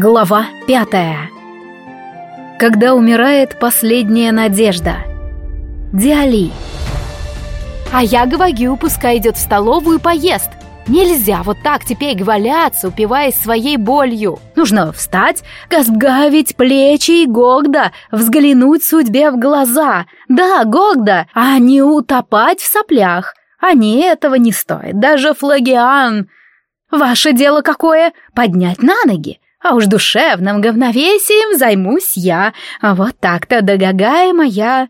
Глава пятая. Когда умирает последняя надежда. Диали. А я говорю, пускай идет в столовую и поест. Нельзя вот так теперь валяться, упиваясь своей болью. Нужно встать, газгавить плечи и Гогда, взглянуть судьбе в глаза. Да, Гогда, а не утопать в соплях. Они этого не стоят, даже флагиан. Ваше дело какое? Поднять на ноги. А уж душевным говновесием займусь я. А вот так-то догагая моя...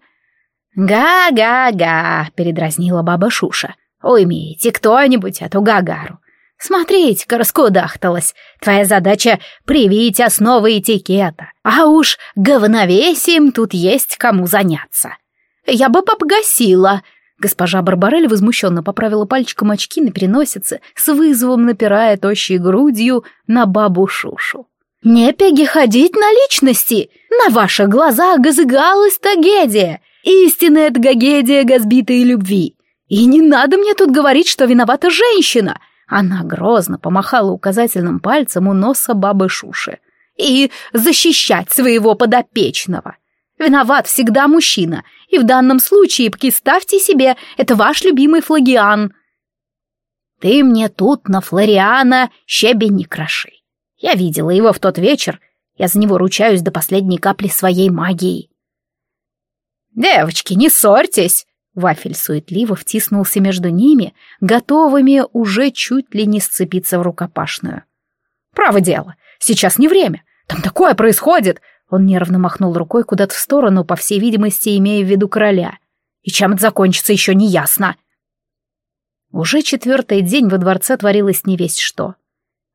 «Га-га-га!» — передразнила баба Шуша. «Уймите кто-нибудь эту гагару. Смотрите-ка, раскудахталась. Твоя задача — привить основы этикета. А уж говновесием тут есть кому заняться. Я бы погасила. Госпожа Барбарель возмущенно поправила пальчиком очки на переносице, с вызовом напирая тощей грудью на бабу Шушу. «Не пеги ходить на личности! На ваших глазах газыгалась трагедия! Истинная трагедия газбитой любви! И не надо мне тут говорить, что виновата женщина!» Она грозно помахала указательным пальцем у носа бабы Шуши. «И защищать своего подопечного!» Виноват всегда мужчина, и в данном случае представьте себе, это ваш любимый флагиан. Ты мне тут на Флориана щебень не кроши. Я видела его в тот вечер, я за него ручаюсь до последней капли своей магии. «Девочки, не ссорьтесь!» Вафель суетливо втиснулся между ними, готовыми уже чуть ли не сцепиться в рукопашную. «Право дело, сейчас не время. Там такое происходит. Он нервно махнул рукой куда-то в сторону, по всей видимости, имея в виду короля. И чем это закончится, еще не ясно. Уже четвертый день во дворце творилось не весь что.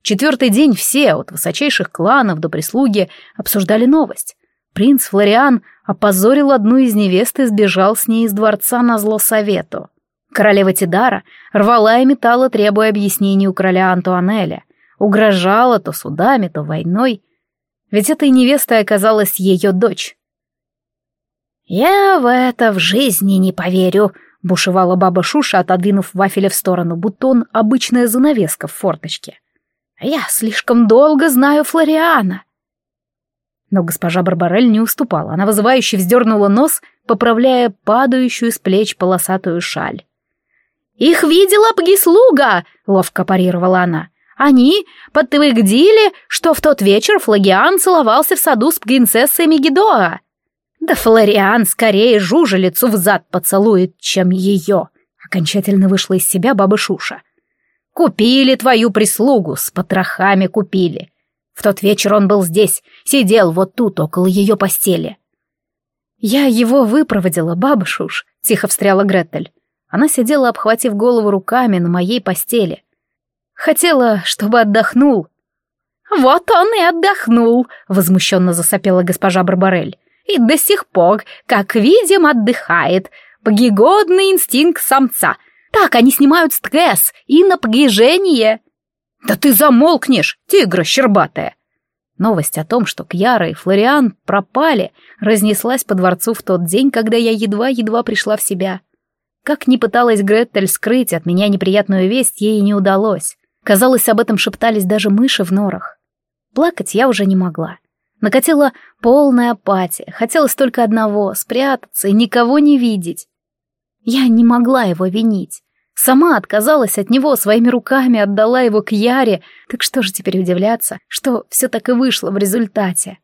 Четвертый день все, от высочайших кланов до прислуги, обсуждали новость. Принц Флориан опозорил одну из невест и сбежал с ней из дворца на зло совету. Королева Тидара рвала и металла, требуя объяснений у короля Антуанеля, угрожала то судами, то войной — ведь этой невестой оказалась ее дочь. «Я в это в жизни не поверю», — бушевала баба Шуша, отодвинув вафеля в сторону, будто он обычная занавеска в форточке. «Я слишком долго знаю Флориана». Но госпожа Барбарель не уступала. Она вызывающе вздернула нос, поправляя падающую с плеч полосатую шаль. «Их видела Пгислуга!» — ловко парировала она. Они подтвердили, что в тот вечер Флагиан целовался в саду с принцессой Мегидоа. Да Флориан скорее жужелицу в зад поцелует, чем ее. Окончательно вышла из себя баба Шуша. Купили твою прислугу, с потрохами купили. В тот вечер он был здесь, сидел вот тут, около ее постели. Я его выпроводила, баба Шуш, тихо встряла Гретель. Она сидела, обхватив голову руками на моей постели. Хотела, чтобы отдохнул. Вот он и отдохнул, возмущенно засопела госпожа Барбарель. И до сих пор, как видим, отдыхает. Погигодный инстинкт самца. Так они снимают стресс и напряжение. Да ты замолкнешь, тигра щербатая. Новость о том, что Кьяра и Флориан пропали, разнеслась по дворцу в тот день, когда я едва-едва пришла в себя. Как ни пыталась Гретель скрыть от меня неприятную весть, ей не удалось. Казалось, об этом шептались даже мыши в норах. Плакать я уже не могла. Накатила полная апатия. Хотелось только одного — спрятаться и никого не видеть. Я не могла его винить. Сама отказалась от него, своими руками отдала его к Яре, так что же теперь удивляться, что все так и вышло в результате.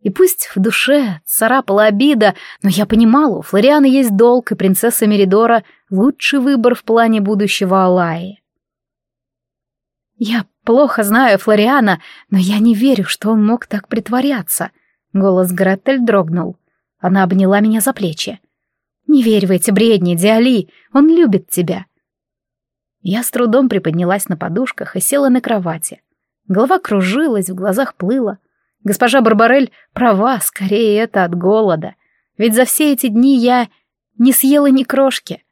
И пусть в душе царапала обида, но я понимала, у Флориана есть долг, и принцесса Меридора — лучший выбор в плане будущего Алаи. «Я плохо знаю Флориана, но я не верю, что он мог так притворяться». Голос Гретель дрогнул. Она обняла меня за плечи. «Не верь в эти бредни, Диали, он любит тебя». Я с трудом приподнялась на подушках и села на кровати. Голова кружилась, в глазах плыла. Госпожа Барбарель права, скорее это от голода. Ведь за все эти дни я не съела ни крошки.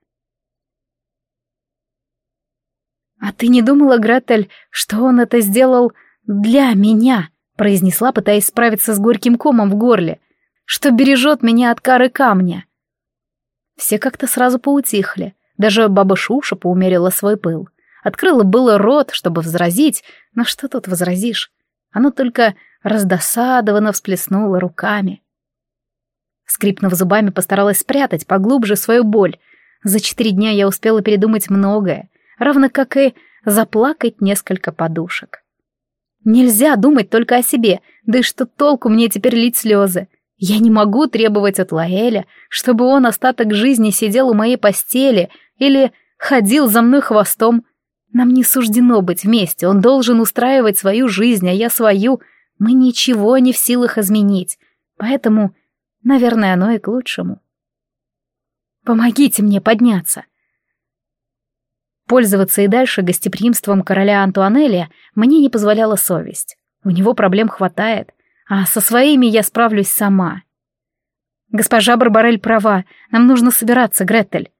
«А ты не думала, Гретель, что он это сделал для меня?» произнесла, пытаясь справиться с горьким комом в горле, что бережет меня от кары камня. Все как-то сразу поутихли, даже баба Шуша поумерила свой пыл. Открыла было рот, чтобы возразить, но что тут возразишь? Она только раздосадованно всплеснула руками. Скрипнув зубами, постаралась спрятать поглубже свою боль. За четыре дня я успела передумать многое, равно как и заплакать несколько подушек. Нельзя думать только о себе, да и что толку мне теперь лить слезы. Я не могу требовать от Лаэля, чтобы он остаток жизни сидел у моей постели или ходил за мной хвостом. Нам не суждено быть вместе, он должен устраивать свою жизнь, а я свою. Мы ничего не в силах изменить, поэтому, наверное, оно и к лучшему. Помогите мне подняться. Пользоваться и дальше гостеприимством короля Антуанелия мне не позволяла совесть. У него проблем хватает, а со своими я справлюсь сама. Госпожа Барбарель права, нам нужно собираться, Гретель.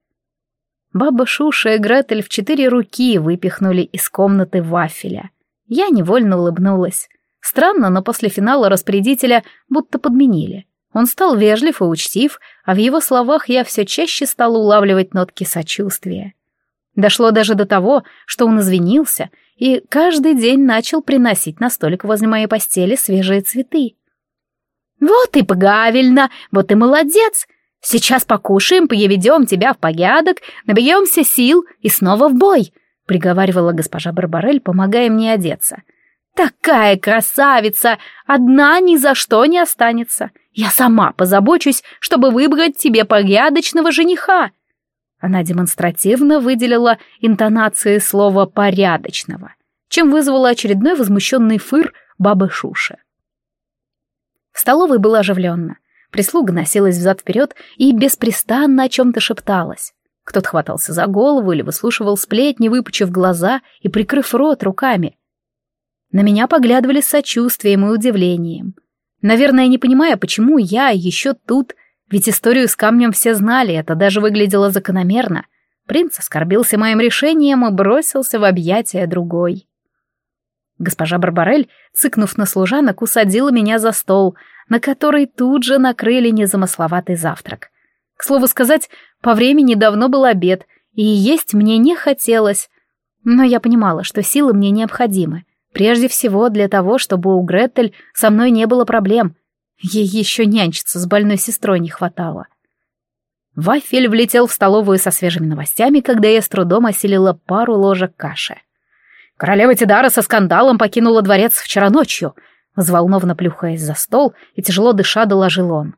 Баба Шуша и Гретель в четыре руки выпихнули из комнаты вафеля. Я невольно улыбнулась. Странно, но после финала распорядителя будто подменили. Он стал вежлив и учтив, а в его словах я все чаще стала улавливать нотки сочувствия. Дошло даже до того, что он извинился и каждый день начал приносить на столик возле моей постели свежие цветы. «Вот и правильно, вот и молодец! Сейчас покушаем, поведем тебя в порядок, наберемся сил и снова в бой!» — приговаривала госпожа Барбарель, помогая мне одеться. «Такая красавица! Одна ни за что не останется! Я сама позабочусь, чтобы выбрать тебе порядочного жениха!» Она демонстративно выделила интонации слова «порядочного», чем вызвала очередной возмущенный фыр бабы Шуши. В столовой было оживленно. Прислуга носилась взад-вперед и беспрестанно о чем-то шепталась. Кто-то хватался за голову или выслушивал сплетни, выпучив глаза и прикрыв рот руками. На меня поглядывали с сочувствием и удивлением. Наверное, не понимая, почему я еще тут ведь историю с камнем все знали, это даже выглядело закономерно. Принц оскорбился моим решением и бросился в объятия другой. Госпожа Барбарель, цыкнув на служанок, усадила меня за стол, на который тут же накрыли незамысловатый завтрак. К слову сказать, по времени давно был обед, и есть мне не хотелось. Но я понимала, что силы мне необходимы. Прежде всего для того, чтобы у Гретель со мной не было проблем, Ей еще нянчиться с больной сестрой не хватало. Вафель влетел в столовую со свежими новостями, когда я с трудом осилила пару ложек каши. Королева Тидара со скандалом покинула дворец вчера ночью, взволнованно плюхаясь за стол и тяжело дыша доложил он.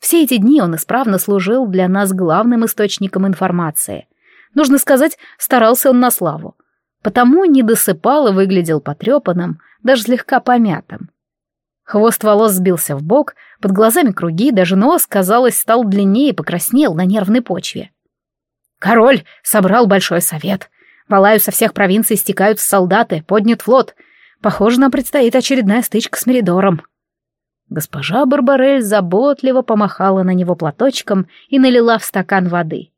Все эти дни он исправно служил для нас главным источником информации. Нужно сказать, старался он на славу. Потому не досыпал и выглядел потрепанным, даже слегка помятым. Хвост волос сбился в бок, под глазами круги, даже нос, казалось, стал длиннее и покраснел на нервной почве. Король собрал большой совет. В Алаю со всех провинций стекаются солдаты, поднят флот. Похоже, нам предстоит очередная стычка с Меридором. Госпожа Барбарель заботливо помахала на него платочком и налила в стакан воды.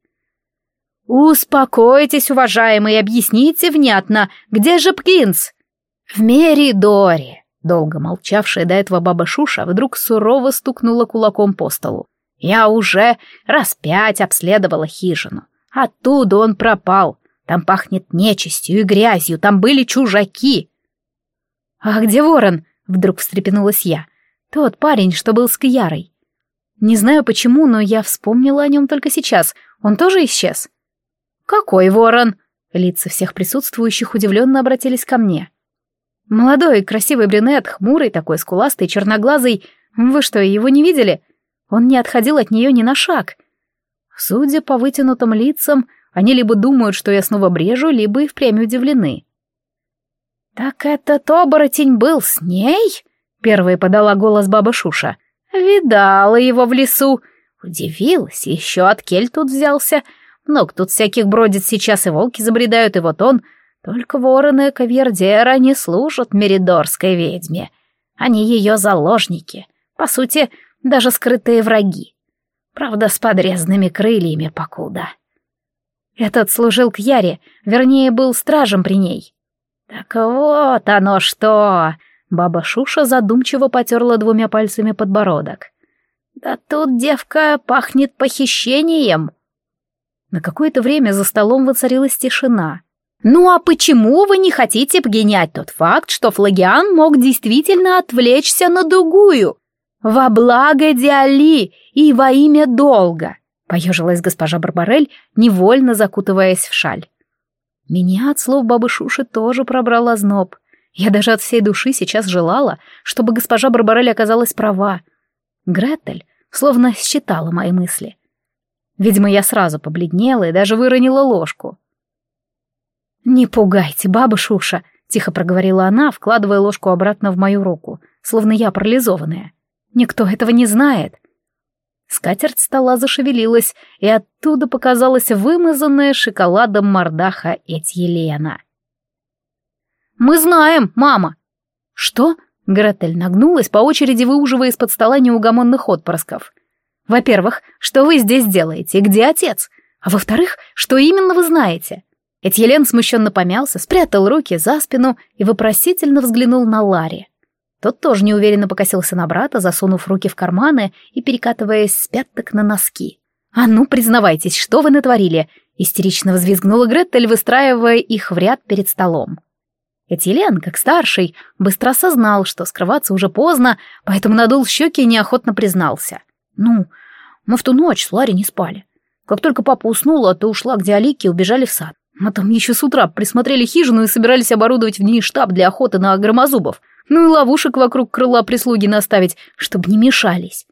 «Успокойтесь, уважаемый, объясните внятно, где же Пкинс?» «В Меридоре», Долго молчавшая до этого баба Шуша вдруг сурово стукнула кулаком по столу. «Я уже раз пять обследовала хижину. Оттуда он пропал. Там пахнет нечистью и грязью, там были чужаки». «А где ворон?» — вдруг встрепенулась я. «Тот парень, что был с Кьярой. Не знаю почему, но я вспомнила о нем только сейчас. Он тоже исчез?» «Какой ворон?» Лица всех присутствующих удивленно обратились ко мне. Молодой, красивый брюнет, хмурый такой, скуластый, черноглазый. Вы что, его не видели? Он не отходил от нее ни на шаг. Судя по вытянутым лицам, они либо думают, что я снова брежу, либо и впрямь удивлены. «Так этот оборотень был с ней?» — первая подала голос баба Шуша. «Видала его в лесу. Удивилась, еще от кель тут взялся. Много тут всяких бродит сейчас, и волки забредают, и вот он только вороны Кавердера не служат меридорской ведьме. Они ее заложники, по сути, даже скрытые враги. Правда, с подрезанными крыльями покуда. Этот служил к Яре, вернее, был стражем при ней. Так вот оно что! Баба Шуша задумчиво потерла двумя пальцами подбородок. Да тут девка пахнет похищением. На какое-то время за столом воцарилась тишина — Ну а почему вы не хотите погонять тот факт, что Флагиан мог действительно отвлечься на другую? Во благо Диали и во имя долга, поежилась госпожа Барбарель, невольно закутываясь в шаль. Меня от слов бабы Шуши тоже пробрала зноб. Я даже от всей души сейчас желала, чтобы госпожа Барбарель оказалась права. Гретель словно считала мои мысли. Видимо, я сразу побледнела и даже выронила ложку. «Не пугайте, баба Шуша», — тихо проговорила она, вкладывая ложку обратно в мою руку, словно я парализованная. «Никто этого не знает. Скатерть стола зашевелилась, и оттуда показалась вымазанная шоколадом мордаха Этьелена. «Мы знаем, мама!» «Что?» — Гретель нагнулась, по очереди выуживая из-под стола неугомонных отпрысков. «Во-первых, что вы здесь делаете где отец? А во-вторых, что именно вы знаете?» Этьелен смущенно помялся, спрятал руки за спину и вопросительно взглянул на Ларри. Тот тоже неуверенно покосился на брата, засунув руки в карманы и перекатываясь с пяток на носки. «А ну, признавайтесь, что вы натворили?» — истерично взвизгнула Гретель, выстраивая их в ряд перед столом. Этилен, как старший, быстро осознал, что скрываться уже поздно, поэтому надул щеки и неохотно признался. «Ну, мы в ту ночь с Ларри не спали. Как только папа уснула, то ушла к Диалике и убежали в сад. Мы там еще с утра присмотрели хижину и собирались оборудовать в ней штаб для охоты на громозубов. Ну и ловушек вокруг крыла прислуги наставить, чтобы не мешались.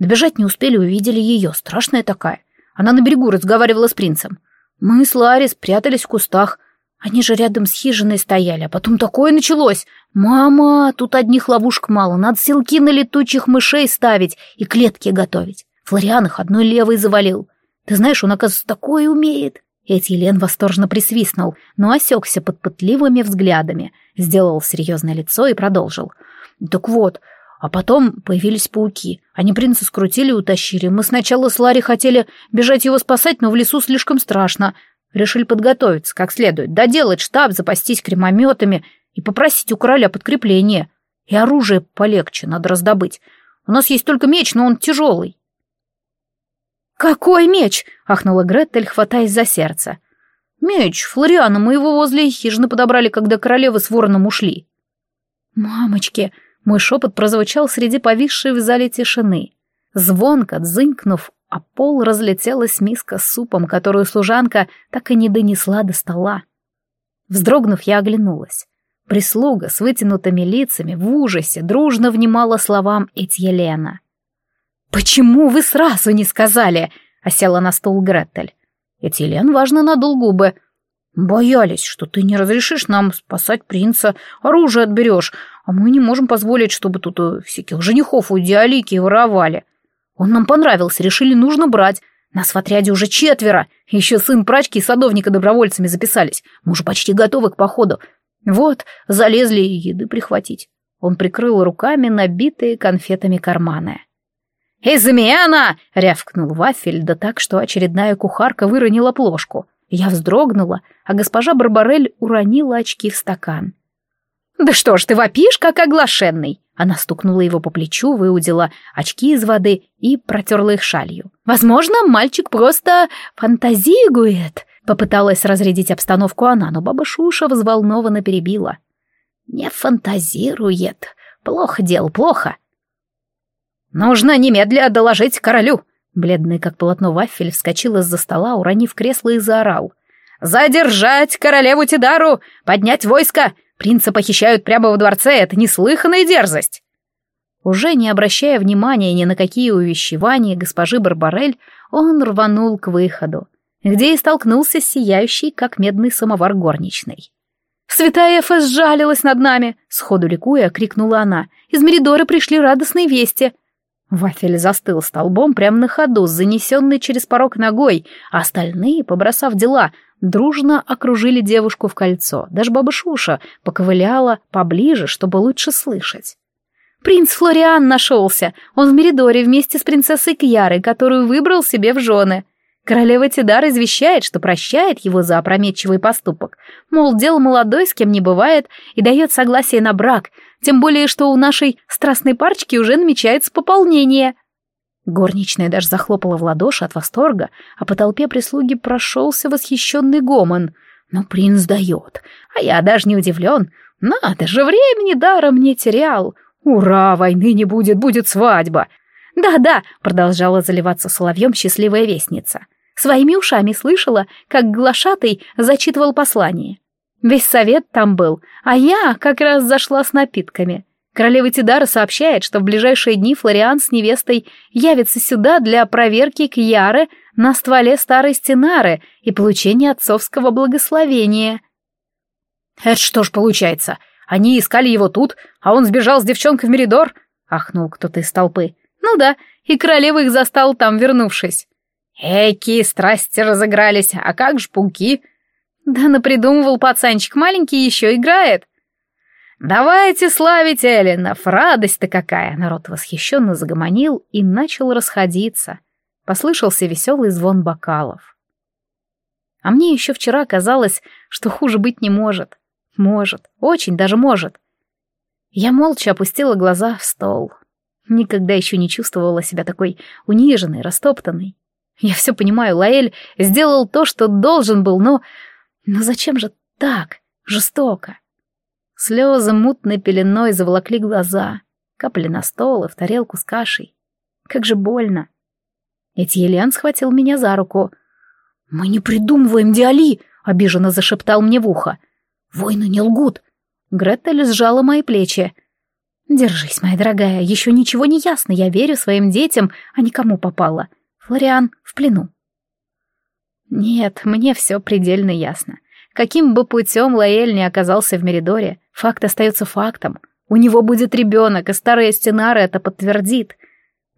Добежать не успели, увидели ее, страшная такая. Она на берегу разговаривала с принцем. Мы с Ларри спрятались в кустах. Они же рядом с хижиной стояли, а потом такое началось. «Мама, тут одних ловушек мало, надо селки на летучих мышей ставить и клетки готовить. Флориан их одной левой завалил. Ты знаешь, он, оказывается, такое умеет». Этилен восторженно присвистнул, но осекся под пытливыми взглядами, сделал серьезное лицо и продолжил. «Так вот, а потом появились пауки. Они принца скрутили и утащили. Мы сначала с Ларри хотели бежать его спасать, но в лесу слишком страшно. Решили подготовиться как следует, доделать штаб, запастись кремометами и попросить у короля подкрепления. И оружие полегче надо раздобыть. У нас есть только меч, но он тяжелый. «Какой меч?» — ахнула Гретель, хватаясь за сердце. «Меч, Флориана, мы его возле хижины подобрали, когда королевы с вороном ушли». «Мамочки!» — мой шепот прозвучал среди повисшей в зале тишины. Звонко, дзынькнув, а пол разлетелась миска с супом, которую служанка так и не донесла до стола. Вздрогнув, я оглянулась. Прислуга с вытянутыми лицами в ужасе дружно внимала словам Этьелена. «Почему вы сразу не сказали?» — осела на стул Гретель. Этилен важно надул губы. «Боялись, что ты не разрешишь нам спасать принца, оружие отберешь, а мы не можем позволить, чтобы тут э, всяких женихов у Диалики воровали. Он нам понравился, решили, нужно брать. Нас в отряде уже четверо, еще сын прачки и садовника добровольцами записались. Мы уже почти готовы к походу. Вот, залезли еды прихватить». Он прикрыл руками набитые конфетами карманы. «Измена!» — рявкнул Вафель, да так, что очередная кухарка выронила плошку. Я вздрогнула, а госпожа Барбарель уронила очки в стакан. «Да что ж ты вопишь, как оглашенный!» Она стукнула его по плечу, выудила очки из воды и протерла их шалью. «Возможно, мальчик просто фантазирует!» Попыталась разрядить обстановку она, но баба Шуша взволнованно перебила. «Не фантазирует. Плохо дел, плохо. «Нужно немедля доложить королю!» Бледный как полотно вафель вскочил из-за стола, уронив кресло и заорал. «Задержать королеву Тидару! Поднять войско! Принца похищают прямо во дворце, это неслыханная дерзость!» Уже не обращая внимания ни на какие увещевания госпожи Барбарель, он рванул к выходу, где и столкнулся с сияющей, как медный самовар горничной. «Святая Эфес сжалилась над нами!» — сходу ликуя, крикнула она. «Из Меридора пришли радостные вести!» Вафель застыл столбом прямо на ходу, занесенный через порог ногой, а остальные, побросав дела, дружно окружили девушку в кольцо. Даже баба Шуша поковыляла поближе, чтобы лучше слышать. «Принц Флориан нашелся! Он в Меридоре вместе с принцессой Кьярой, которую выбрал себе в жены!» Королева Тидар извещает, что прощает его за опрометчивый поступок. Мол, дело молодой, с кем не бывает, и дает согласие на брак, тем более, что у нашей страстной парочки уже намечается пополнение. Горничная даже захлопала в ладоши от восторга, а по толпе прислуги прошелся восхищенный гомон. Ну, принц дает, а я даже не удивлен. Надо же, времени даром не терял. Ура, войны не будет, будет свадьба. Да-да, продолжала заливаться соловьем счастливая вестница. Своими ушами слышала, как глашатый зачитывал послание. Весь совет там был, а я как раз зашла с напитками. Королева Тидара сообщает, что в ближайшие дни Флориан с невестой явится сюда для проверки Кьяры на стволе старой стенары и получения отцовского благословения. «Это что ж получается? Они искали его тут, а он сбежал с девчонкой в Меридор?» — ахнул кто-то из толпы. «Ну да, и королева их застал там, вернувшись». «Эки, страсти разыгрались, а как ж пауки?» «Да напридумывал пацанчик маленький, еще играет». «Давайте славить Эллинов, радость-то какая!» Народ восхищенно загомонил и начал расходиться. Послышался веселый звон бокалов. А мне еще вчера казалось, что хуже быть не может. Может, очень даже может. Я молча опустила глаза в стол. Никогда еще не чувствовала себя такой униженной, растоптанной. Я все понимаю, Лаэль сделал то, что должен был, но... Но зачем же так, жестоко? Слезы мутной пеленой заволокли глаза, капли на стол и в тарелку с кашей. Как же больно. Этьелен схватил меня за руку. «Мы не придумываем Диали!» — обиженно зашептал мне в ухо. «Войны не лгут!» Гретель сжала мои плечи. «Держись, моя дорогая, еще ничего не ясно, я верю своим детям, а никому попало. Флориан в плену». Нет, мне все предельно ясно. Каким бы путем Лаэль не оказался в Меридоре, факт остается фактом. У него будет ребенок, и старая Стенара это подтвердит.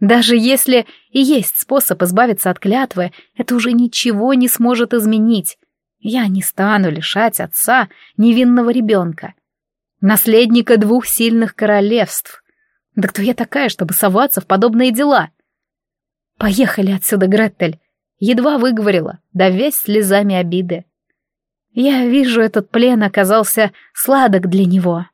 Даже если и есть способ избавиться от клятвы, это уже ничего не сможет изменить. Я не стану лишать отца невинного ребенка. Наследника двух сильных королевств. Да кто я такая, чтобы соваться в подобные дела? Поехали отсюда, Гретель. Едва выговорила, давясь слезами обиды. Я вижу, этот плен оказался сладок для него.